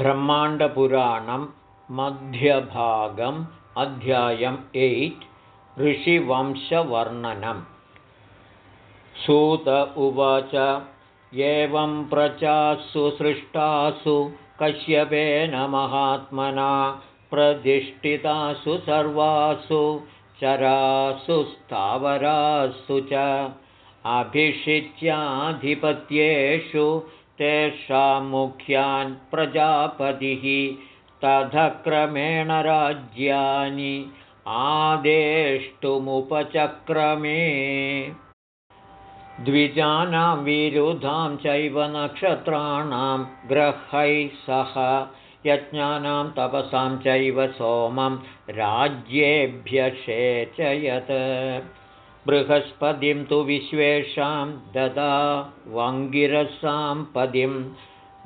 ब्रह्माण्डपुराणं मध्यभागम् अध्यायम् एय्ट् ऋषिवंशवर्णनम् सूत उवाच एवं प्रचासु सृष्टासु कश्यपेन महात्मना प्रतिष्ठितासु सर्वासु चरासु स्थावरासु च अभिषिच्याधिपत्येषु तेषां मुख्यान् प्रजापतिः तथक्रमेण राज्यानि आदेष्टुमुपचक्रमे। द्विजानां विरुधां चैव नक्षत्राणां ग्रहैः सह यज्ञानां तपसां चैव सोमं राज्येभ्यषेचयत् बृहस्पतिं तु विश्वेषां ददा वङ्गिरसां पदिं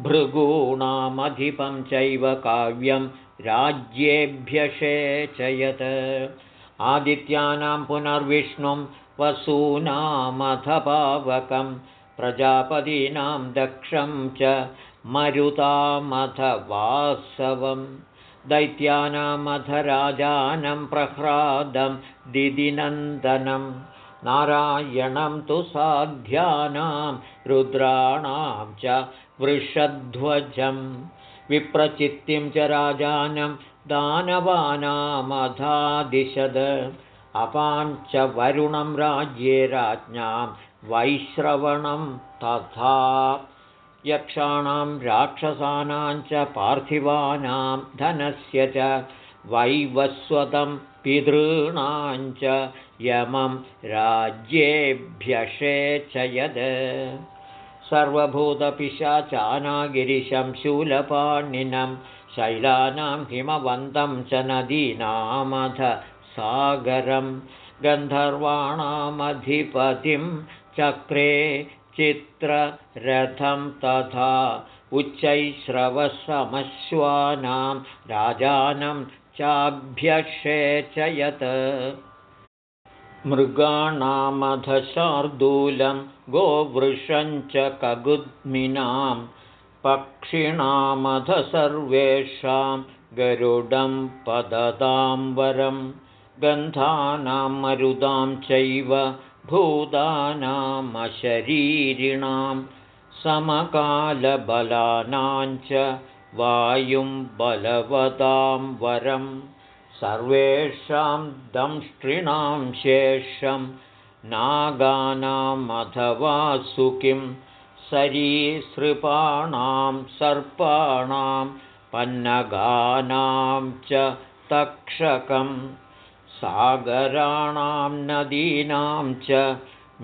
भृगूणामधिपं चैव काव्यं राज्येभ्यषेचयत्। आदित्यानां पुनर्विष्णुं वसूनामथपावकं प्रजापतीनां दक्षं च मरुतामथ वासवं दैत्यानामधराजानं प्रह्लादं दिदिनन्दनं नारायणं तु साध्यानां रुद्राणां च वृषध्वजं विप्रचित्तिं च राजानं दानवानामधादिशद अपां च वरुणं राज्ये राज्ञां वैश्रवणं तथा यक्षाणां राक्षसानां च पार्थिवानां धनस्य च वैवस्वतं पितॄणां च यमं राज्येभ्यषेचयद सर्वभूतपिशाचानागिरिशं शूलपाणिनं शैलानां हिमवन्तं च नदीनामध सागरं गन्धर्वाणामधिपतिं चक्रे चित्ररथं तथा उच्चैश्रवसमश्वानां राजानं चाभ्यषेचयत्। मृगाणामधशार्दूलं गोवृषं च कगुद्मिनां पक्षिणामध सर्वेषां गरुडं पदताम्बरं गन्धानां मरुदां चैव भूतानामशरीरिणां समकालबलानां च वायुं बलवतां वरं सर्वेषां दंष्ट्रिणां शेषं नागानामथवा सुखिं सरीसृपाणां सर्पाणां पन्नगानां च तक्षकम् सागराणां नदीनां च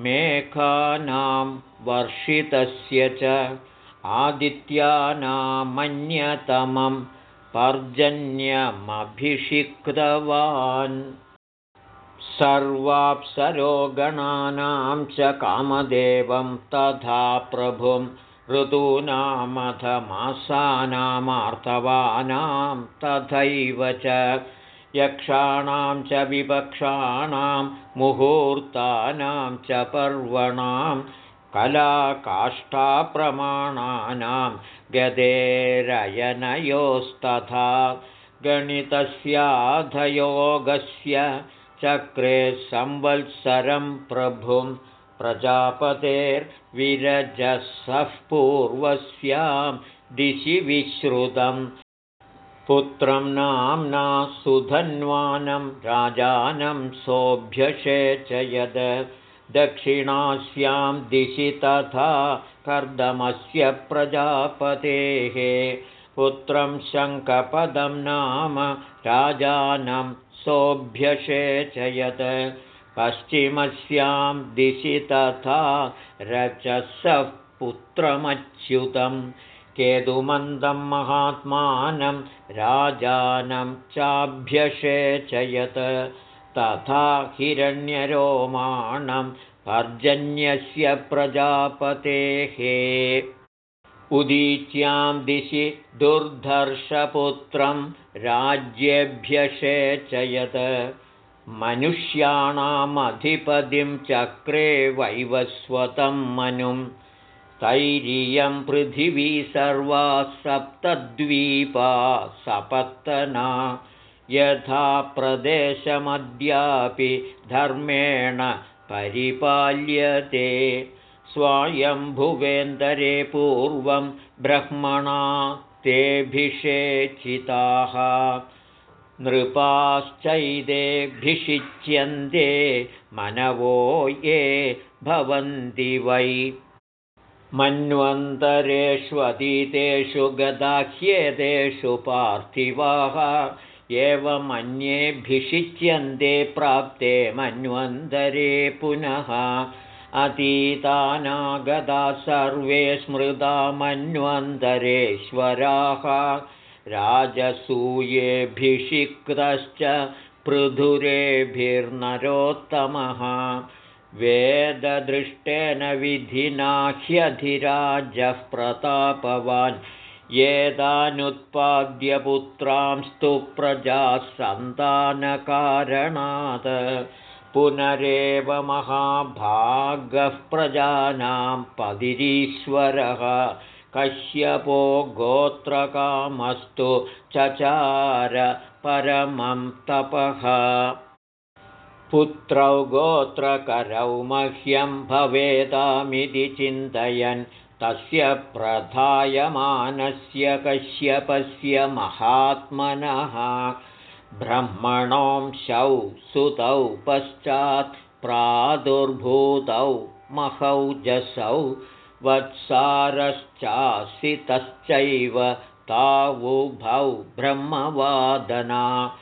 मेघानां वर्षितस्य च आदित्यानामन्यतमं पर्जन्यमभिषिक्तवान्। सर्वाप्सरोगणानां च कामदेवं तथा प्रभुं ऋतूनामथमासानामार्तवानां तथैव च यक्षाणां च विपक्षाणां मुहूर्तानां च पर्वणां कलाकाष्ठाप्रमाणानां गदेरयनयोस्तथा गणितस्याधयोगस्य चक्रे संवत्सरं प्रभुं प्रजापतेर्विरजसः पूर्वस्यां दिशि विश्रुतम् पुत्रं नाम्ना सुधन्वानं राजानं सोऽभ्यषेचयद दक्षिणास्यां दिशि तथा कर्दमस्य प्रजापतेः। पुत्रं शङ्कपदं नाम राजानं सोऽभ्यषेचयत् पश्चिमस्यां दिशि तथा रचसः पुत्रमच्युतम् केतुमन्दं महात्मानं राजानं चाभ्यषेचयत्। तथा हिरण्यरोमाणं पर्जन्यस्य प्रजापतेः। उदीच्यां दिशि दुर्धर्षपुत्रं राज्येभ्यषेचयत्। मनुष्याणामधिपतिं चक्रे वैवस्वतं मनुं तैरियं पृथिवी सर्वा सप्तद्वीपा सपत्तना। यथा प्रदेशमद्यापि धर्मेण परिपाल्यते। स्वायम्भुवेन्दरे पूर्वं ब्रह्मणा तेऽभिषेचिताः। नृपाश्चैदेभिषिच्यन्ते मनवो ये भवन्ति वै मन्वन्तरेष्वतीतेषु गदाह्येतेषु पार्थिवाः एवमन्येभिषिच्यन्ते प्राप्ते मन्वन्तरे पुनः। अतीतानागदा सर्वे स्मृता मन्वन्तरेश्वराः। राजसूयेऽभिषिक्तश्च पृथुरेभिर्नरोत्तमः वेददृष्टेन विधिना ह्यधिराजः प्रतापवान्। येतानुत्पाद्यपुत्रांस्तु प्रजाः सन्तानकारणात् पुनरेव महाभागः प्रजानां पदिरीश्वरः। कश्यपो गोत्रकामस्तु चचार परमं तपः पुत्रौ गोत्रकरौ मह्यं भवेदामिति चिन्तयन्। तस्य प्रधायमानस्य कश्यपस्य महात्मनः। ब्रह्मणोंशौ सुतौ पश्चात् प्रादुर्भूतौ महौजसौ वत्सारश्चासितश्चैव तावुभौ ब्रह्मवादना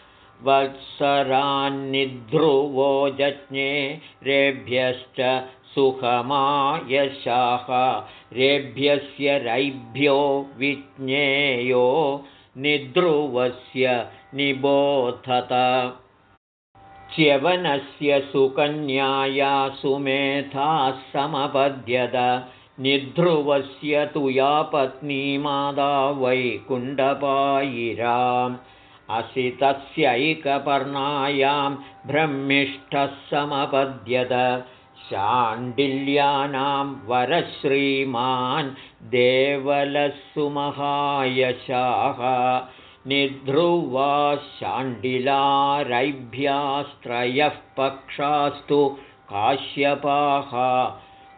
वत्सरान्निध्रुवो जज्ञे रेभ्यश्च सुखमायशाः। रेभ्यस्य रैभ्यो विज्ञेयो निध्रुवस्य निबोधत। च्यवनस्य सुकन्याया सुमेधाः समपद्यत। निध्रुवस्य तु या पत्नी मादा वैकुण्डपायिराम् असितस्यैकपर्णायां ब्रह्मिष्ठः समपद्यत। शाण्डिल्यानां वरश्रीमान् देवलसुमहायशाः। निध्रुवा शाण्डिलारैभ्यास्त्रयः पक्षास्तु काश्यपाः।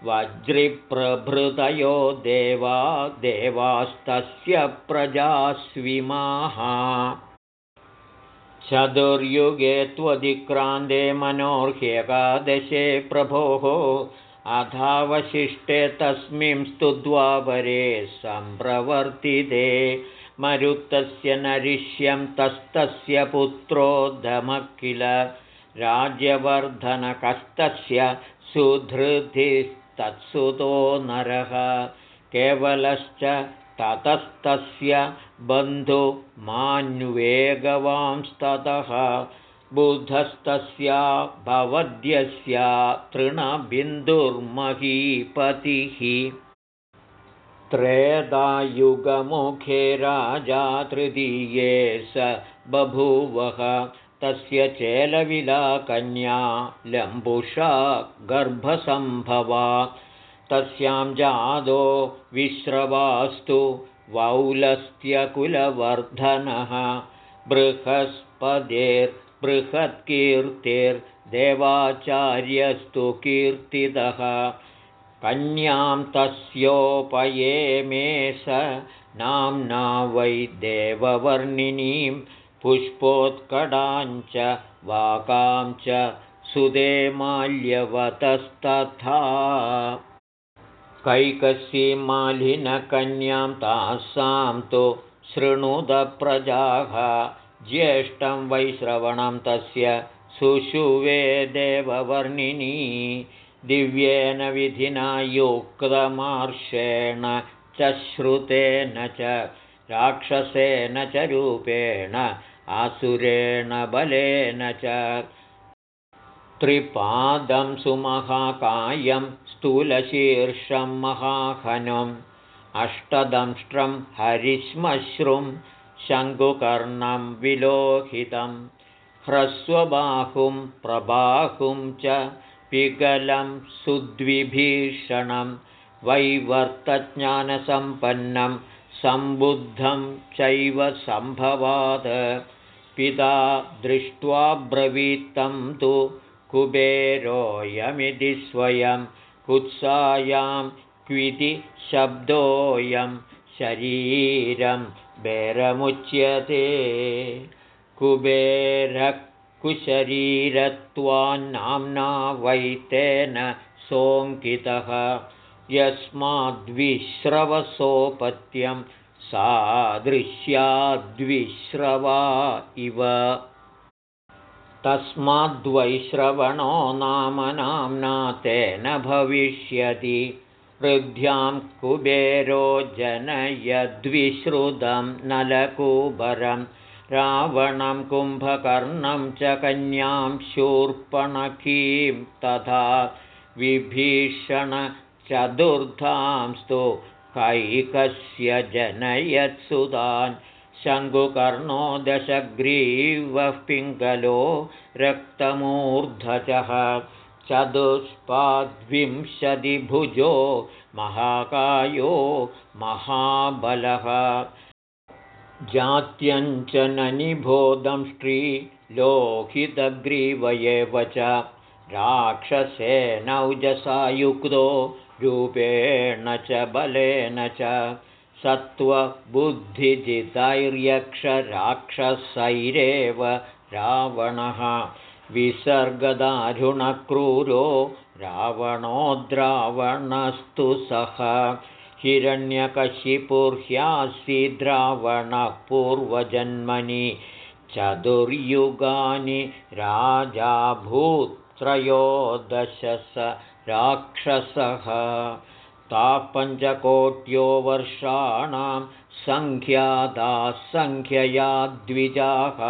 वज्रिप्रभृतयो देवा देवास्तस्य प्रजास्विमाः चतुर्युगे त्वधिक्रान्ते मनोर्ह्येकादशे प्रभोः अथावशिष्टे तस्मिंस्तु द्वापरे सम्प्रवर्तिते। मरुत्तस्य नरिष्यं तस्तस्य पुत्रोद्धमः किल राज्यवर्धनकस्तस्य सुधृतिस्तत्सुतो नरः। केवलश्च ततस्तस्य बन्धुमान्वेगवांस्ततः बुधस्तस्या भवद्यस्या तृणबिन्दुर्महीपतिः। त्रेदायुगमुखे राजा तृतीये स बभूवः तस्य चेलविलाकन्या लम्बुषा गर्भसम्भवा तस्यां जादो विश्रवास्तु वौलस्त्यकुलवर्धनः। बृहस्पदेर्बृहत्कीर्तिर्देवाचार्यस्तु कीर्तितः कन्यां तस्योपयेमे स नाम्ना वै देववर्णिनीं पुष्पोत्कडाञ्च वाकां च सुदे माल्यवतस्तथा कैकसीमालिनकन्यां तासां तु शृणुदप्रजाः ज्येष्ठं वैश्रवणं तस्य सुषुवे देववर्णिनी दिव्येन विधिना युक्तमार्षेण च श्रुतेन च राक्षसेन च रूपेण आसुरेण बलेन च त्रिपादं सुमहाकायं स्थूलशीर्षं महाहनम् अष्टदंष्ट्रं हरिश्मश्रुं शङ्कुकर्णं विलोहितं ह्रस्वबाहुं प्रबाहुं च पिगलं सुद्विभीषणं वैवर्तज्ञानसम्पन्नं सम्बुद्धं चैव सम्भवात्। पिता दृष्ट्वा ब्रवीत्तं तु कुबेरोऽयमिति स्वयं कुत्सायां क्विति शब्दोऽयं शरीरं बेरमुच्यते। कुबेरकुशरीरत्वान्नाम्ना वैतेन सोऽङ्कितः यस्माद्विश्रवसोपत्यं सादृश्याद्विश्रवा इव तस्माद्वैश्रवणो नाम नाम्ना तेन भविष्यति। हृद्यां कुबेरो जनयद्विश्रुतं नलकुबरं। रावणं कुम्भकर्णं च कन्यां शूर्पणकीं तथा विभीषणचतुर्थांस्तु कैकस्य जनयत्सुतान् शङ्कुकर्णो दशग्रीवः पिङ्गलो रक्तमूर्धजः चतुष्पाद्विंशतिभुजो महाकायो महाबलः। जात्यञ्चननिबोधं श्रीलोहितग्रीव एव च राक्षसेनौजसायुक्तो रूपेण च बलेन च सत्त्वबुद्धिजितैर्यक्षराक्षसैरेव रावणः विसर्गदारुणक्रूरो रावणोद्रावणस्तु सः। हिरण्यकशिपुर्ह्यासीद्रावणः पूर्वजन्मनि चतुर्युगानि राजाभूत्रयोदश स राक्षसः ताः पञ्चकोट्यो वर्षाणां सङ्ख्यादाः सङ्ख्यया द्विजाः।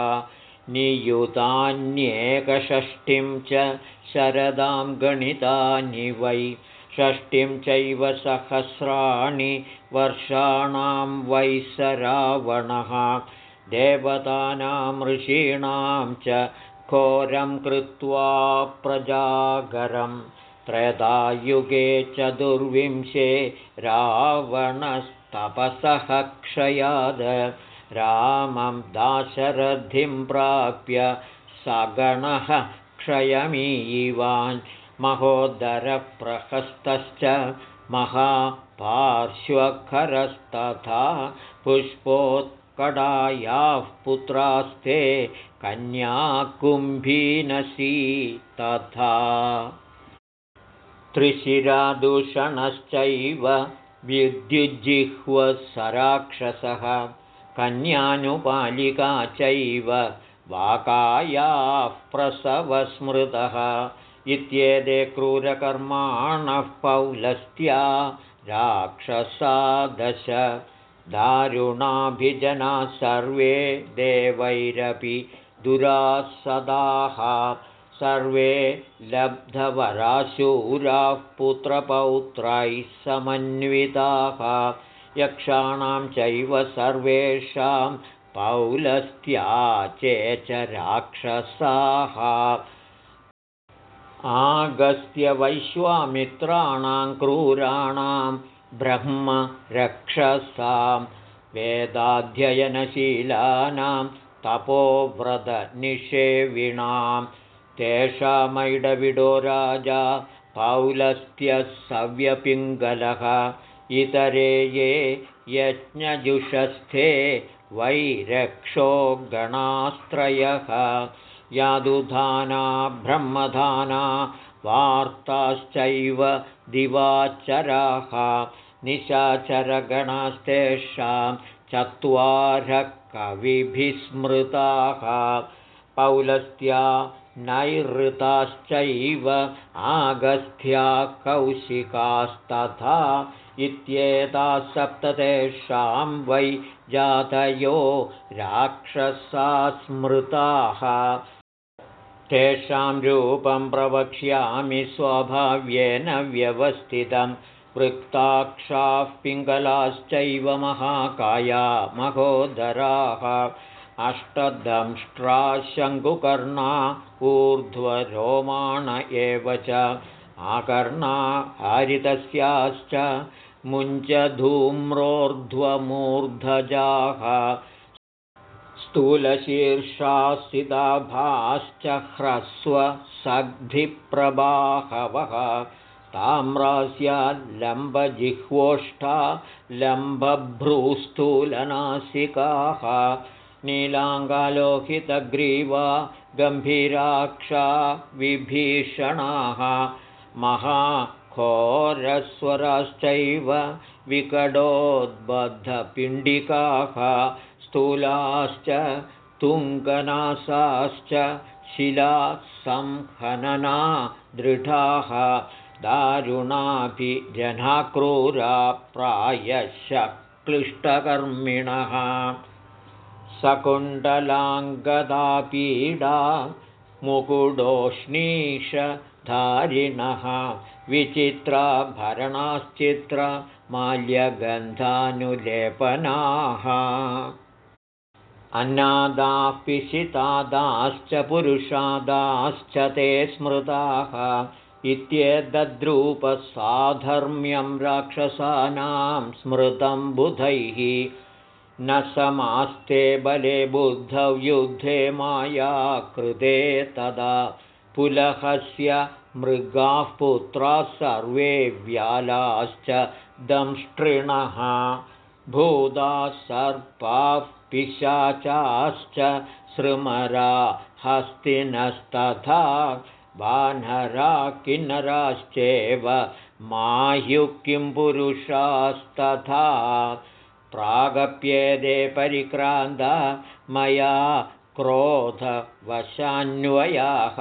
नियुतान्येकषष्टिं च शरदां गणितानि वै। षष्टिं चैव सहस्राणि वर्षाणां वै स रावणः देवतानां ऋषीणां च घोरं कृत्वा प्रजागरं त्रयदायुगे चतुर्विंशे रावणस्तपसः क्षयाद। रामं दाशरथिं प्राप्य सगणः क्षयमीवान्। महोदरप्रहस्तश्च महापार्श्वखरस्तथा पुष्पोत्कडायाः पुत्रास्ते कन्याकुम्भीनसी तथा त्रिशिरादूषणश्चैव विद्युज्जिह्वसराक्षसः कन्यानुपालिका चैव वाकायाः प्रसवस्मृतः इत्येते क्रूरकर्माणः पौलस्त्या राक्षसादश दारुणाभिजनाः सर्वे देवैरपि दुरासदाः सर्वे लब्धवराशूराः पुत्रपौत्रैः समन्विताः। यक्षाणां चैव सर्वेषां पौलस्त्या चे च राक्षसाः आगस्त्यवैश्वामित्राणां क्रूराणां ब्रह्मरक्षसां वेदाध्ययनशीलानां तपोव्रतनिषेविणां तेषामैडविडो राजा पौलस्त्यः सव्यपिङ्गलः। इतरे ये यज्ञजुषस्थे वैरक्षो गणास्त्रयः। यादुधाना ब्रह्मधाना वार्ताश्चैव दिवाचराः। निशाचरगणास्तेषां चत्वारः कविभिस्मृताः पौलस्त्या नैरृताश्चैव आगस्थ्या कौशिकास्तथा इत्येताः सप्ततेषां वै जातयो राक्षसा स्मृताः। तेषां रूपं प्रवक्ष्यामि स्वभाव्येन व्यवस्थितं। वृत्ताक्षाः पिङ्गलाश्चैव महाकाया महोदराः अष्टदंष्ट्रा शङ्कुकर्णा ऊर्ध्वरोमाण एव च आकर्णा हारितस्याश्च मुञ्चधूम्रोर्ध्वमूर्धजाः स्थूलशीर्षास्थिताभाश्च ह्रस्वसग्धिप्रबाहवः ताम्रास्याल्लम्बजिह्वोष्ठा लम्बभ्रूस्थूलनासिकाः नीलाङ्गालोहितग्रीवा गम्भीराक्षा विभीषणाः महाघोरस्वराश्चैव विकडोद्बद्धपिण्डिकाः स्थूलाश्च तुङ्गनासाश्च शिलासंहनना दृढाः दारुणाभिजनाक्रूरा प्रायश क्लिष्टकर्मिणः सकुण्डलाङ्गदापीडा मुकुडोष्णीषधारिणः विचित्राभरणाश्चित्रमाल्यगन्धानुलेपनाः अन्नादाः पिशितादाश्च पुरुषादाश्च ते स्मृताः इत्येतद्रूपसाधर्म्यं राक्षसानां स्मृतं बुधैः न समास्ते बले बुद्धौ युद्धे माया कृते तदा पुलहस्य मृगाः पुत्राः सर्वे व्यालाश्च दंष्ट्रिणः। भूताः सर्पाः पिशाचाश्च सृमरा हस्तिनस्तथा वानरा किन्नराश्चेव माह्युः किं पुरुषास्तथा प्रागप्येदे परिक्रान्त मया क्रोधवशान्वयाः।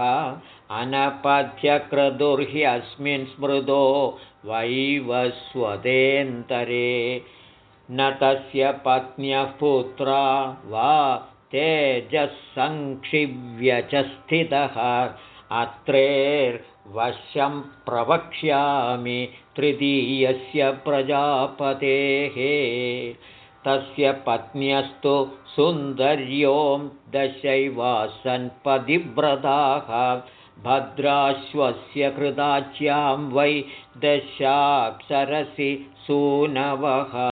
अनपथ्यक्रदुर्ह्यस्मिन् स्मृतो वैवस्वतेन्तरे न तस्य पत्न्यः पुत्रा वा तेजःसङ्क्षिव्य च स्थितः अत्रेर्वशं प्रवक्ष्यामि तृतीयस्य प्रजापतेः। तस्य पत्न्यस्तु सुन्दर्यों दशैवासन्पतिव्रताः। भद्राश्वस्य कृताच्यां वै दशाप्सरसि सूनवः।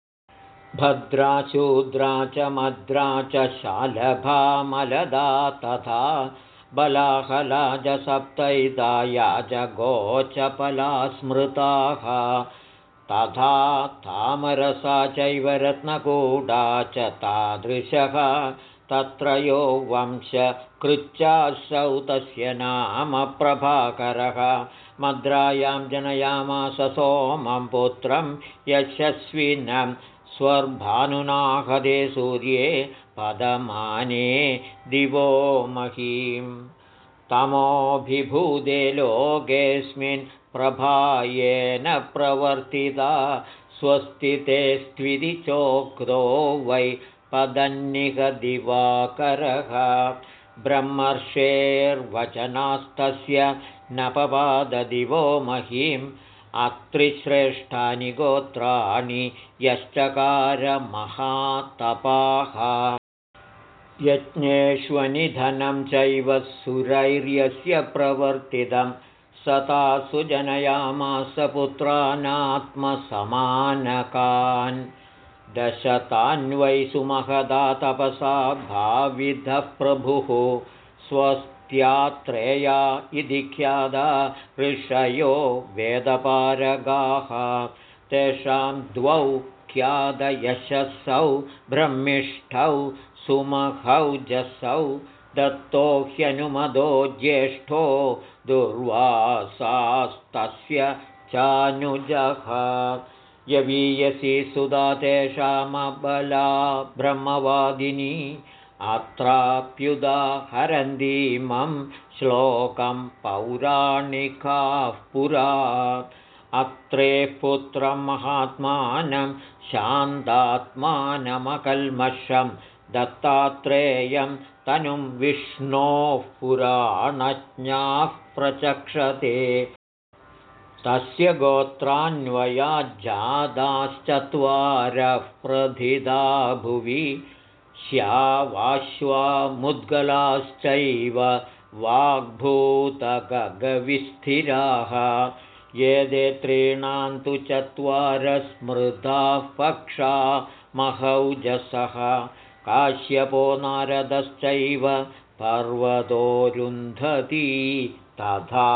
भद्रा शूद्रा च मद्रा च शालभामलदा तथा बलाहलाजसप्तैताया च गोचपला स्मृताः तथा तामरसा चैव रत्नकूटा च तादृशः। तत्र यो वंशकृच्चासौ तस्य नाम प्रभाकरः। मद्रायां जनयामास सोमं पुत्रं यशस्विनं स्वर्भानुनाहदे सूर्ये पदमाने दिवो महीं तमोऽभिभूते लोकेऽस्मिन् प्रभायेन प्रवर्तिता स्वस्तिते स्त्विति चोक्तो वै पदन्निकदिवाकरः ब्रह्मर्षेर्वचनास्तस्य न पपाददिवो महीं अत्रिश्रेष्ठानि गोत्राणि यश्चकारमहातपाः। यज्ञेष्वनिधनं चैव सुरैर्यस्य प्रवर्तितं। जनयामास पुत्रानात्मसमानकान्। दशतान्वै सुमहदा तपसा भाविधः प्रभुः स्वस्त्यात्रेया इति ख्यादा ऋषयो वेदपारगाः। तेषां द्वौ ख्यादयशसौ ब्रह्मिष्ठौ सुमहौ जसौ दत्तो ह्यनुमदो ज्येष्ठो दुर्वासास्तस्य चानुजः। यवीयसी सुधा तेषामबला ब्रह्मवादिनी अत्राप्युदाहरन्तीमं श्लोकं पौराणिकाः पुरा अत्रे पुत्रं महात्मानं शान्तात्मानमकल्मषं दत्तात्रेयं तनुं विष्णोः पुराणज्ञाः प्रचक्षते। तस्य गोत्रान्वयाज्जादाश्चत्वारः प्रथिता भुवि श्यावाश्वा मुद्गलाश्चैव वाग्भूतगगविस्थिराः ये दे त्रीणां तु चत्वारस्मृताः पक्षा महौजसः काश्यपो नारदश्चैव पर्वतोरुन्धती तथा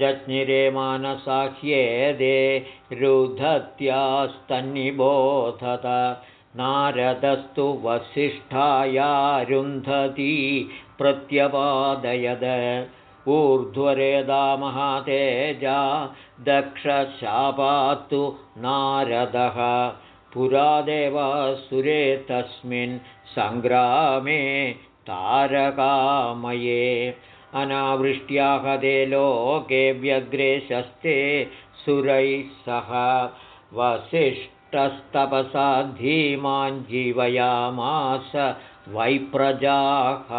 जज्ञिरे मानसाह्येदे रुधत्यास्तन्निबोधत नारदस्तु वसिष्ठायारुन्धती प्रत्यपादयद ऊर्ध्वरेदा महातेजा दक्षशापात्तु नारदः। पुरा देवासुरे तस्मिन् सङ्ग्रामे तारकामये। अनावृष्ट्याहदे लोके व्यग्रे शस्ते सुरैः सह वसिष्ठस्तपसा धीमान् जीवयामास वैप्रजाः।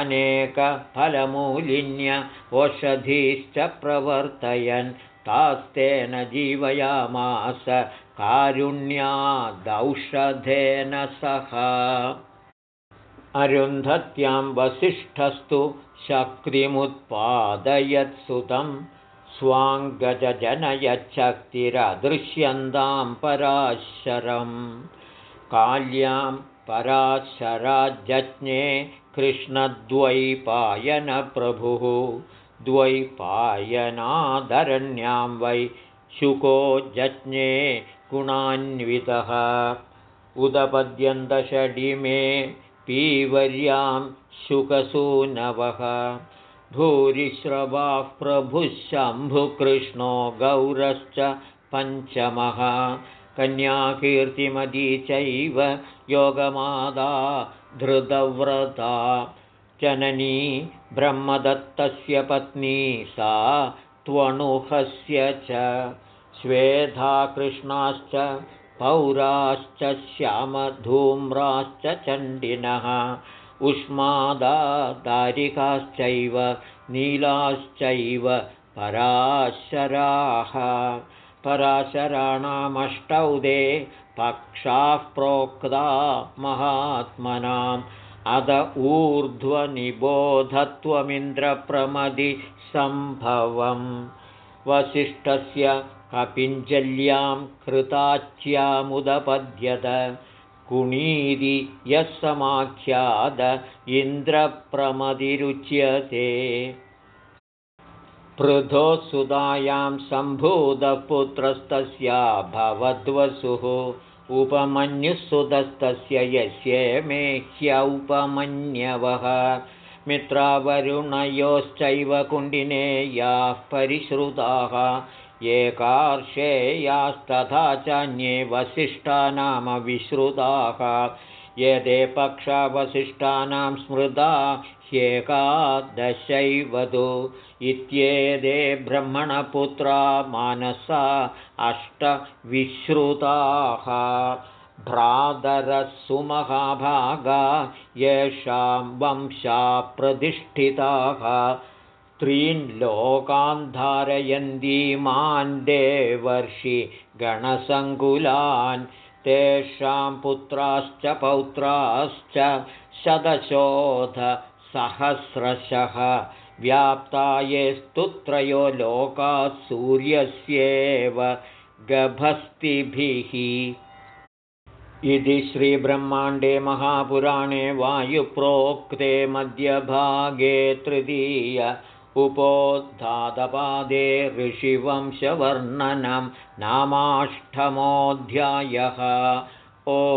अनेकफलमूलिन्य ओषधीश्च प्रवर्तयन् तास्तेन जीवयामास कारुण्यादौषधेन सह। अरुन्धत्यां वसिष्ठस्तु शक्तिमुत्पादयत्सुतं स्वाङ्गजनयच्छक्तिरदृश्यन्तां पराशरं। काल्यां पराशराजज्ञे कृष्णद्वैपायनप्रभुः। द्वैपायनादरण्यां वै शुको जज्ञे गुणान्वितः। उदपद्यन्तषडिमे पीवर्यां शुकसूनवः भूरिश्रवाः प्रभुः शम्भुकृष्णो गौरश्च पञ्चमः। कन्याकीर्तिमदी चैव योगमादा धृतव्रता। जननी ब्रह्मदत्तस्य पत्नी सा त्वणुहस्य च। श्वेधा कृष्णाश्च पौराश्च श्यामधूम्राश्च चण्डिनः उष्मादा दारिकाश्चैव नीलाश्चैव पराशराः। पराशराणामष्टौ दे पक्षाः प्रोक्ता महात्मनाम्। अद ऊर्ध्वनिबोधत्वमिन्द्रप्रमदिसम्भवं वसिष्ठस्य कपिञ्जल्यां कृताच्यामुदपद्यत कुणीदि यः समाख्याद इन्द्रप्रमदिरुच्यते। पृथोसुधायां सम्भूतपुत्रस्तस्या भवद्वसुः उपमन्युसुतस्तस्य यस्य मेह्यौपमन्यवः मित्रावरुणयोश्चैव कुण्डिनेयाः परिश्रुताः एकार्षेयास्तथा चान्ये वसिष्ठा नाम विश्रुताः यदे पक्षावसिष्ठानां स्मृता ह्येकादशैवतु इत्येते ब्रह्मणपुत्रा मानसा अष्टविश्रुताः। भ्रातरसुमहाभागा येषां वंशा प्रतिष्ठिताः त्रीन् लोकान् धारयन्तीमान् देवर्षि गणसङ्कुलान् तेषां पुत्राश्च पौत्राश्च शतशोधसहस्रशः व्याप्ता ये स्तुत्रयो लोकाः सूर्यस्येव गभस्तिभिः। इति श्रीब्रह्माण्डे महापुराणे वायुप्रोक्ते मध्यभागे तृतीय उपोद्धातपादे ऋषिवंशवर्णनं नामाष्टमोऽध्यायः। ओ